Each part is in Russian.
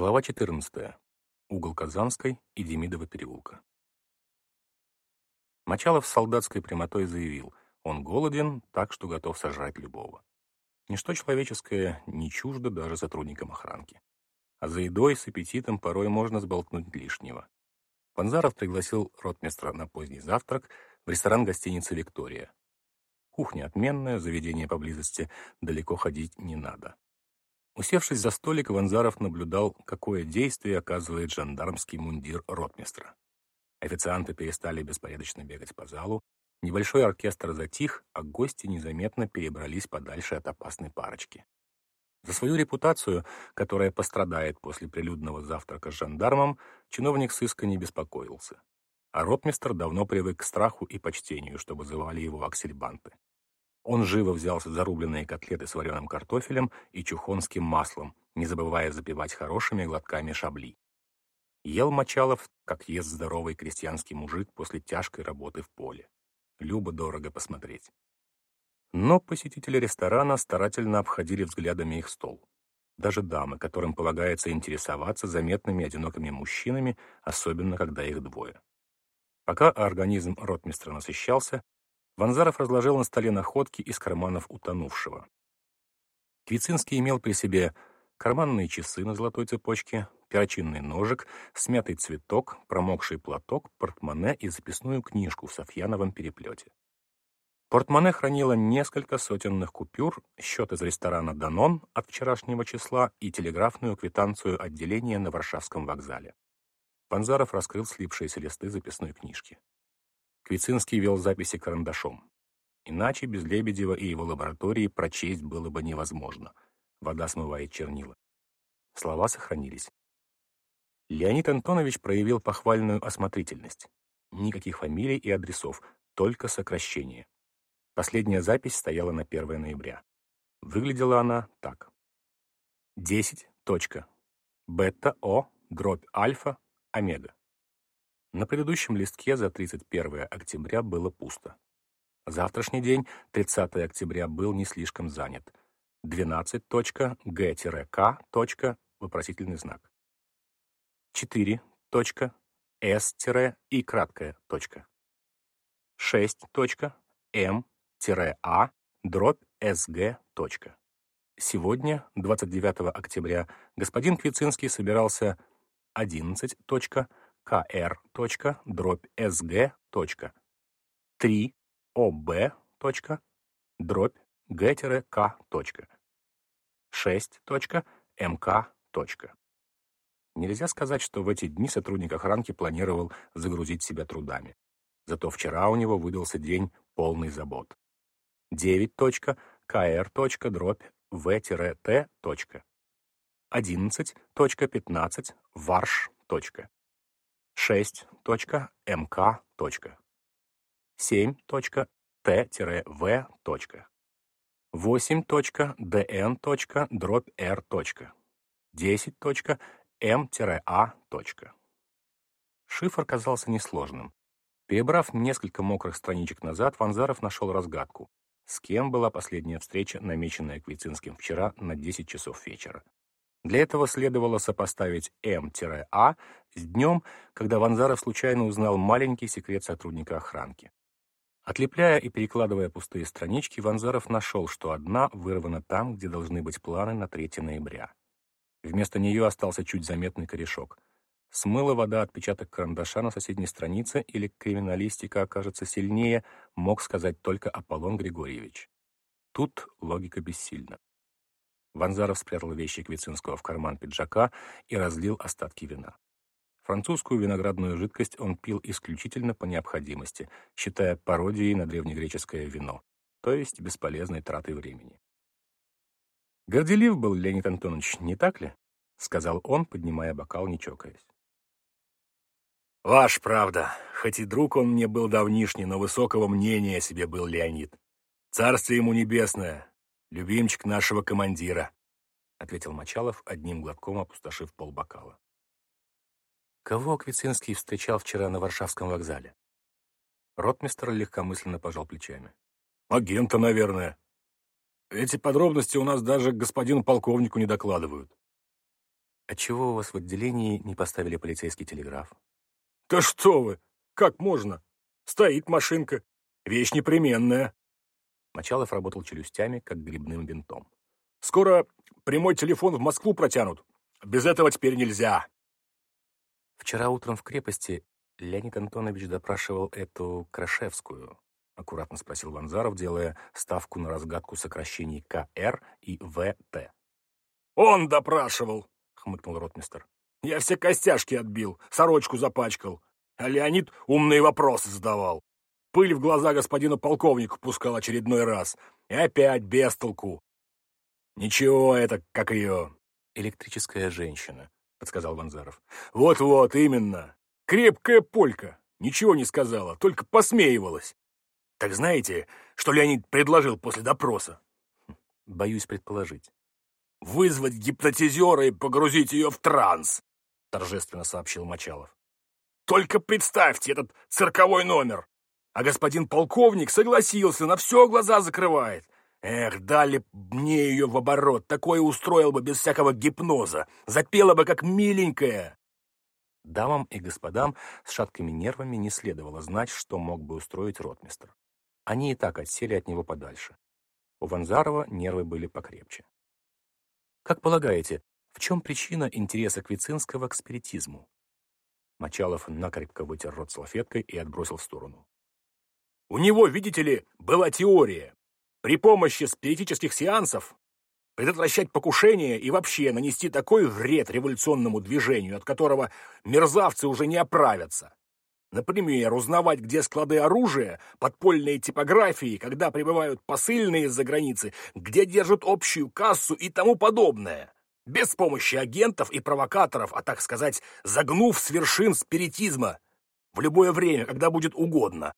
Глава 14. Угол Казанской и Демидова переулка. Мочалов с солдатской прямотой заявил, он голоден, так что готов сожрать любого. Ничто человеческое не чуждо даже сотрудникам охранки. А за едой с аппетитом порой можно сболтнуть лишнего. Панзаров пригласил ротмистра на поздний завтрак в ресторан гостиницы «Виктория». Кухня отменная, заведение поблизости, далеко ходить не надо. Усевшись за столик, Ванзаров наблюдал, какое действие оказывает жандармский мундир ротмистра. Официанты перестали беспорядочно бегать по залу, небольшой оркестр затих, а гости незаметно перебрались подальше от опасной парочки. За свою репутацию, которая пострадает после прилюдного завтрака с жандармом, чиновник сыска не беспокоился. А ротмистр давно привык к страху и почтению, что вызывали его аксельбанты. Он живо взялся за рубленные котлеты с вареным картофелем и чухонским маслом, не забывая запивать хорошими глотками шабли. Ел Мочалов, как ест здоровый крестьянский мужик после тяжкой работы в поле. Любо дорого посмотреть. Но посетители ресторана старательно обходили взглядами их стол. Даже дамы, которым полагается интересоваться заметными одинокими мужчинами, особенно когда их двое. Пока организм ротмистра насыщался, Ванзаров разложил на столе находки из карманов утонувшего. Квицинский имел при себе карманные часы на золотой цепочке, перочинный ножик, смятый цветок, промокший платок, портмоне и записную книжку в софьяновом переплете. Портмоне хранило несколько сотенных купюр, счет из ресторана «Данон» от вчерашнего числа и телеграфную квитанцию отделения на Варшавском вокзале. Панзаров раскрыл слипшиеся листы записной книжки. Квицинский вел записи карандашом. Иначе без Лебедева и его лаборатории прочесть было бы невозможно. Вода смывает чернила. Слова сохранились. Леонид Антонович проявил похвальную осмотрительность. Никаких фамилий и адресов, только сокращение. Последняя запись стояла на 1 ноября. Выглядела она так. 10. Бета О дробь альфа омега. На предыдущем листке за 31 октября было пусто. Завтрашний день, 30 октября, был не слишком занят. 12.G-К. Вопросительный знак. 4.S-И краткая точка. 6.М-А дробь СГ точка. Сегодня, 29 октября, господин Квицинский собирался 11. kr. Дробь sg. 3 об. дробь g-к. 6. мк. Нельзя сказать, что в эти дни сотрудник охранки планировал загрузить себя трудами. Зато вчера у него выдался день полный забот. 9. кр. дробь в-т. 11.15 варш. 6.mk. 7.t-v. 8.dn. дробь r. 10.m-a. Шифр казался несложным. Перебрав несколько мокрых страничек назад, Ванзаров нашел разгадку. С кем была последняя встреча, намеченная Квицинским вчера на 10 часов вечера. Для этого следовало сопоставить М-А с днем, когда Ванзаров случайно узнал маленький секрет сотрудника охранки. Отлепляя и перекладывая пустые странички, Ванзаров нашел, что одна вырвана там, где должны быть планы на 3 ноября. Вместо нее остался чуть заметный корешок. Смыла вода отпечаток карандаша на соседней странице или криминалистика окажется сильнее, мог сказать только Аполлон Григорьевич. Тут логика бессильна. Ванзаров спрятал вещи Квицинского в карман пиджака и разлил остатки вина. Французскую виноградную жидкость он пил исключительно по необходимости, считая пародией на древнегреческое вино, то есть бесполезной тратой времени. «Горделив был Леонид Антонович, не так ли?» — сказал он, поднимая бокал, не чокаясь. «Ваш правда, хоть и друг он мне был давнишний, но высокого мнения о себе был Леонид. Царствие ему небесное, любимчик нашего командира», — ответил Мочалов, одним глотком опустошив полбокала. Кого Квицинский встречал вчера на Варшавском вокзале? Ротмистр легкомысленно пожал плечами. «Агента, наверное. Эти подробности у нас даже господину полковнику не докладывают». Отчего у вас в отделении не поставили полицейский телеграф? Да что вы! Как можно? Стоит машинка. Вещь непременная. Мочалов работал челюстями, как грибным винтом. Скоро прямой телефон в Москву протянут. Без этого теперь нельзя. Вчера утром в крепости Леонид Антонович допрашивал эту Крашевскую, аккуратно спросил Ванзаров, делая ставку на разгадку сокращений КР и ВТ. «Он допрашивал!» — хмыкнул ротмистер. «Я все костяшки отбил, сорочку запачкал, а Леонид умные вопросы задавал. Пыль в глаза господину полковнику пускал очередной раз. И опять без толку. Ничего это, как ее... «Электрическая женщина», — подсказал Ванзаров. «Вот-вот, именно. Крепкая полька. Ничего не сказала, только посмеивалась. Так знаете, что Леонид предложил после допроса? Боюсь предположить. Вызвать гипнотизера и погрузить ее в транс, торжественно сообщил Мочалов. Только представьте этот цирковой номер. А господин полковник согласился, на все глаза закрывает. Эх, дали мне ее в оборот, такое устроил бы без всякого гипноза. Запела бы как миленькая. Дамам и господам с шаткими нервами не следовало знать, что мог бы устроить ротмистр. Они и так отсели от него подальше. У Ванзарова нервы были покрепче. Как полагаете, в чем причина интереса Квицинского к спиритизму? Мочалов накрепко вытер рот салфеткой и отбросил в сторону. У него, видите ли, была теория. При помощи спиритических сеансов предотвращать покушение и вообще нанести такой вред революционному движению, от которого мерзавцы уже не оправятся. Например, узнавать, где склады оружия, подпольные типографии, когда прибывают посыльные из-за границы, где держат общую кассу и тому подобное. Без помощи агентов и провокаторов, а так сказать, загнув с вершин спиритизма. В любое время, когда будет угодно.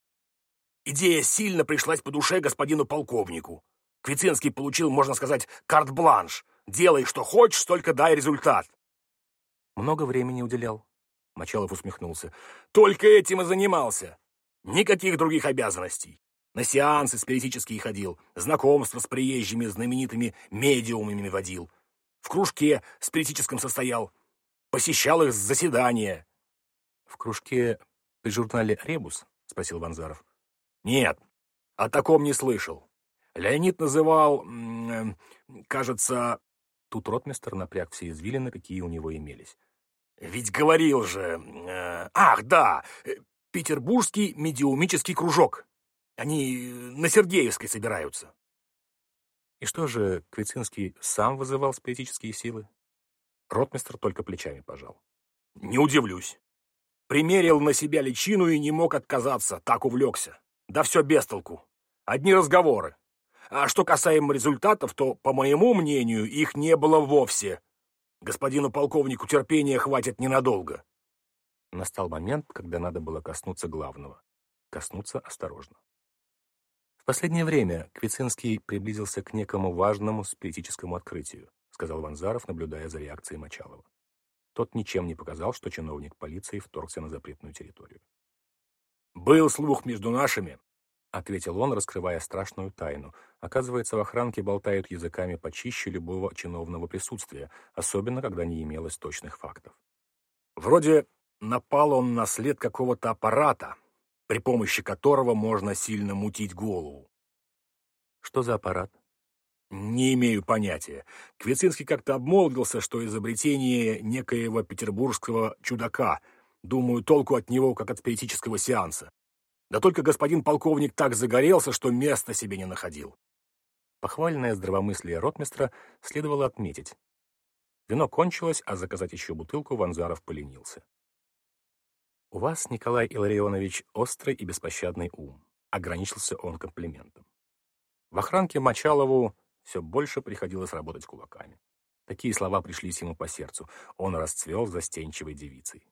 Идея сильно пришлась по душе господину полковнику. Квицинский получил, можно сказать, карт-бланш. Делай, что хочешь, только дай результат. Много времени уделял. Мочалов усмехнулся. «Только этим и занимался. Никаких других обязанностей. На сеансы спиритические ходил, знакомства с приезжими знаменитыми медиумами водил. В кружке спиритическом состоял, посещал их заседания». «В кружке при журнале «Ребус»?» — спросил Ванзаров. «Нет, о таком не слышал. Леонид называл, э, кажется...» Тут ротмистер напряг все извилины, какие у него имелись. Ведь говорил же... Э, ах, да, э, Петербургский медиумический кружок. Они на Сергеевской собираются. И что же, Квицинский сам вызывал спиритические силы? Ротмистр только плечами пожал. Не удивлюсь. Примерил на себя личину и не мог отказаться, так увлекся. Да все без толку. Одни разговоры. А что касаемо результатов, то, по моему мнению, их не было вовсе. Господину полковнику терпения хватит ненадолго. Настал момент, когда надо было коснуться главного. Коснуться осторожно. В последнее время Квицинский приблизился к некому важному спиритическому открытию, сказал Ванзаров, наблюдая за реакцией Мочалова. Тот ничем не показал, что чиновник полиции вторгся на запретную территорию. «Был слух между нашими, — ответил он, раскрывая страшную тайну. Оказывается, в охранке болтают языками почище любого чиновного присутствия, особенно когда не имелось точных фактов. Вроде напал он на след какого-то аппарата, при помощи которого можно сильно мутить голову. Что за аппарат? Не имею понятия. Квицинский как-то обмолвился, что изобретение некоего петербургского чудака. Думаю, толку от него, как от спиритического сеанса. Да только господин полковник так загорелся, что места себе не находил. Похвальное здравомыслие ротмистра следовало отметить. Вино кончилось, а заказать еще бутылку Ванзаров поленился. «У вас, Николай Илларионович, острый и беспощадный ум», — ограничился он комплиментом. В охранке Мочалову все больше приходилось работать кулаками. Такие слова пришлись ему по сердцу. Он расцвел застенчивой девицей.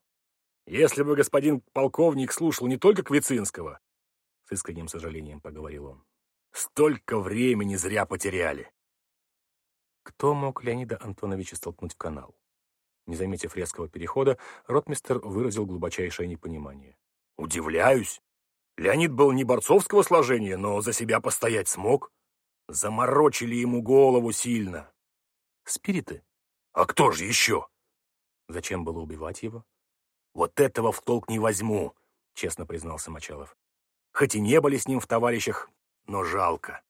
Если бы господин полковник слушал не только Квицинского, с искренним сожалением поговорил он, столько времени зря потеряли. Кто мог Леонида Антоновича столкнуть в канал? Не заметив резкого перехода, ротмистер выразил глубочайшее непонимание. «Удивляюсь. Леонид был не борцовского сложения, но за себя постоять смог. Заморочили ему голову сильно». «Спириты?» «А кто же еще? Зачем было убивать его? «Вот этого в толк не возьму», — честно признался Мочалов. «Хоть и не были с ним в товарищах, но жалко».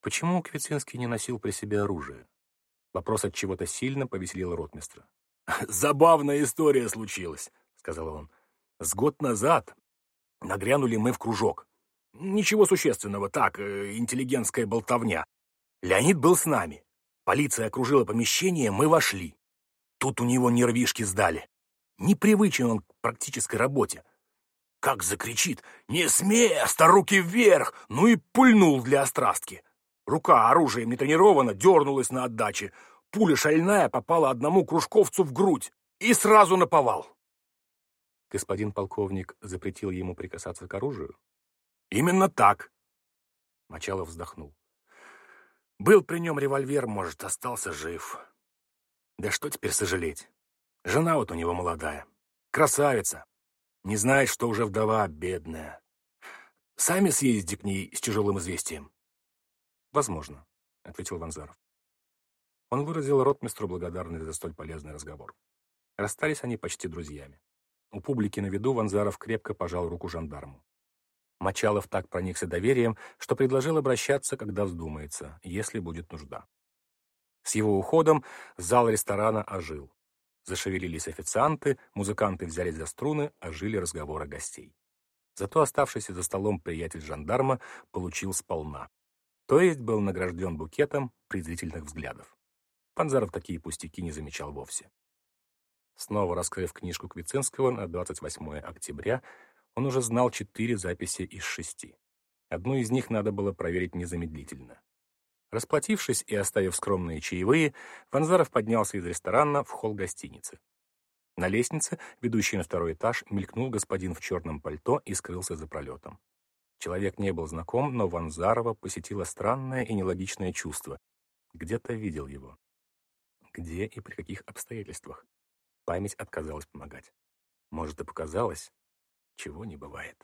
Почему Квицинский не носил при себе оружие? Вопрос от чего-то сильно повеселил ротмистра. «Забавная история случилась», — сказал он. «С год назад нагрянули мы в кружок. Ничего существенного, так, э, интеллигентская болтовня. Леонид был с нами. Полиция окружила помещение, мы вошли. Тут у него нервишки сдали. Непривычен он к практической работе. Как закричит «Не смей, руки вверх!» Ну и пульнул для острастки. Рука оружием не тренирована, дернулась на отдаче. Пуля шальная попала одному кружковцу в грудь и сразу наповал. Господин полковник запретил ему прикасаться к оружию? Именно так. Мочалов вздохнул. Был при нем револьвер, может, остался жив. Да что теперь сожалеть? Жена вот у него молодая. Красавица. Не знает, что уже вдова бедная. Сами съездите к ней с тяжелым известием. Возможно, — ответил Ванзаров. Он выразил ротмистру благодарность за столь полезный разговор. Расстались они почти друзьями. У публики на виду Ванзаров крепко пожал руку жандарму. Мочалов так проникся доверием, что предложил обращаться, когда вздумается, если будет нужда. С его уходом зал ресторана ожил. Зашевелились официанты, музыканты взялись за струны, ожили разговоры гостей. Зато оставшийся за столом приятель жандарма получил сполна. То есть был награжден букетом презрительных взглядов. Панзаров такие пустяки не замечал вовсе. Снова раскрыв книжку Квицинского на 28 октября, он уже знал четыре записи из шести. Одну из них надо было проверить незамедлительно. Расплатившись и оставив скромные чаевые, Ванзаров поднялся из ресторана в холл гостиницы. На лестнице, ведущей на второй этаж, мелькнул господин в черном пальто и скрылся за пролетом. Человек не был знаком, но Ванзарова посетило странное и нелогичное чувство. Где-то видел его. Где и при каких обстоятельствах? Память отказалась помогать. Может, и показалось, чего не бывает.